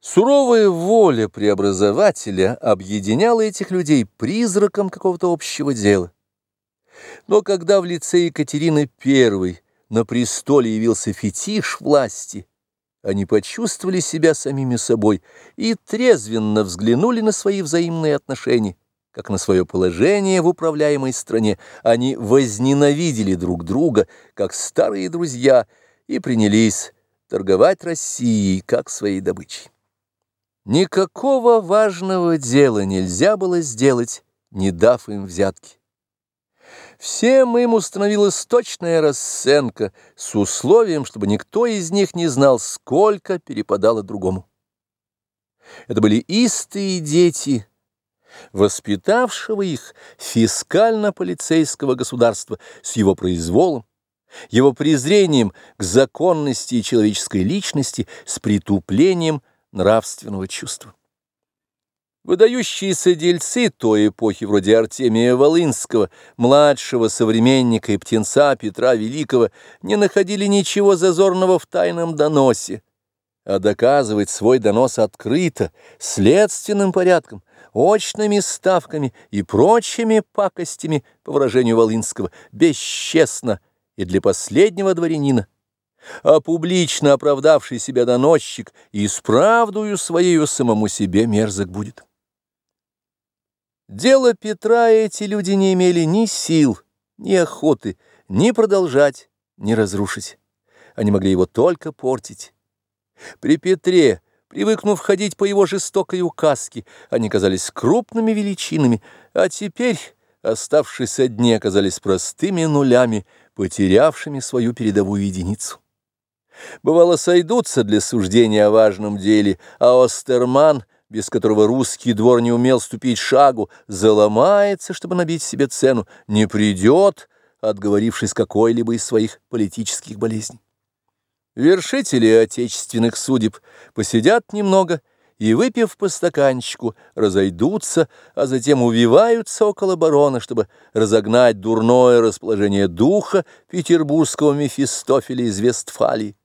Суровая воля преобразователя объединяла этих людей призраком какого-то общего дела. Но когда в лице Екатерины I на престоле явился фетиш власти, они почувствовали себя самими собой и трезвенно взглянули на свои взаимные отношения, как на свое положение в управляемой стране. Они возненавидели друг друга, как старые друзья, и принялись торговать Россией, как своей добычей. Никакого важного дела нельзя было сделать, не дав им взятки. Всем им установилась точная расценка с условием, чтобы никто из них не знал, сколько перепадало другому. Это были истые дети, воспитавшего их фискально-полицейского государства с его произволом, его презрением к законности человеческой личности, с притуплением нравственного чувства. Выдающиеся дельцы той эпохи, вроде Артемия Волынского, младшего современника и птенца Петра Великого, не находили ничего зазорного в тайном доносе, а доказывать свой донос открыто, следственным порядком, очными ставками и прочими пакостями, по выражению Волынского, бесчестно и для последнего дворянина а публично оправдавший себя доносчик и справдую своею самому себе мерзок будет. Дело Петра эти люди не имели ни сил, ни охоты, ни продолжать, ни разрушить. Они могли его только портить. При Петре, привыкнув ходить по его жестокой указке, они казались крупными величинами, а теперь, оставшись одни, оказались простыми нулями, потерявшими свою передовую единицу. Бывало, сойдутся для суждения о важном деле, а Остерман, без которого русский двор не умел ступить шагу, заломается, чтобы набить себе цену, не придет, отговорившись какой-либо из своих политических болезней. Вершители отечественных судеб посидят немного и, выпив по стаканчику, разойдутся, а затем увиваются около барона, чтобы разогнать дурное расположение духа петербургского Мефистофеля из Вестфалии.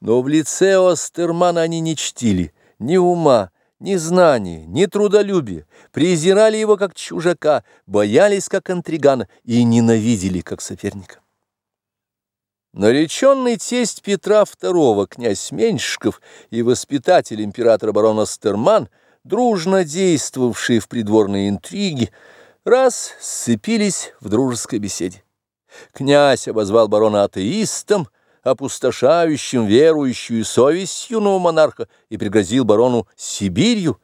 Но в лице Остермана они не чтили ни ума, ни знания, ни трудолюбия, презирали его как чужака, боялись как интригана и ненавидели как соперника. Нареченный тесть Петра II, князь Меньшиков и воспитатель императора барон Остерман, дружно действовавшие в придворные интриги, раз сцепились в дружеской беседе. Князь обозвал барона атеистом, опустошающим верующую совесть юного монарха и пригрозил барону Сибирью,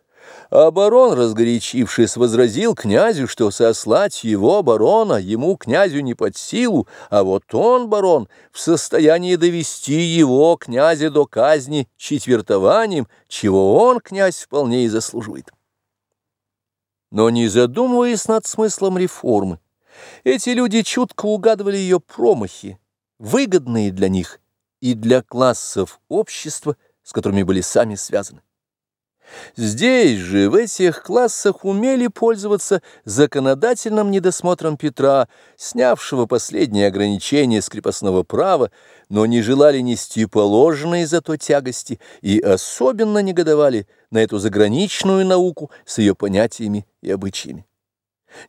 а барон, разгорячившись, возразил князю, что сослать его, барона, ему, князю, не под силу, а вот он, барон, в состоянии довести его, князя, до казни четвертованием, чего он, князь, вполне и заслуживает. Но не задумываясь над смыслом реформы, эти люди чутко угадывали ее промахи, выгодные для них и для классов общества, с которыми были сами связаны. Здесь же, в этих классах, умели пользоваться законодательным недосмотром Петра, снявшего последние ограничения с крепостного права, но не желали нести положенные за то тягости и особенно негодовали на эту заграничную науку с ее понятиями и обычаями.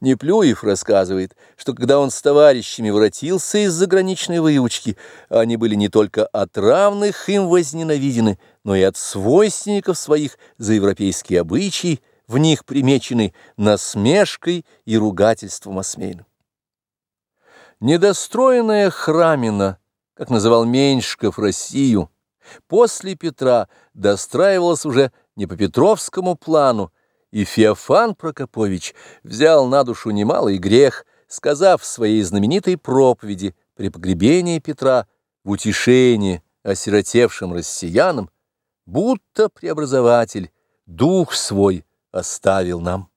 Неплюев рассказывает, что когда он с товарищами воротился из заграничной выучки, они были не только от равных им возненавидены, но и от свойственников своих за европейские обычаи, в них примечены насмешкой и ругательством осмейным. Недостроенная храмина, как называл Меньшиков Россию, после Петра достраивалась уже не по петровскому плану, и Феофан Прокопович взял на душу немалый грех, сказав в своей знаменитой проповеди при погребении Петра в утешение осиротевшим россиянам, будто преобразователь дух свой оставил нам.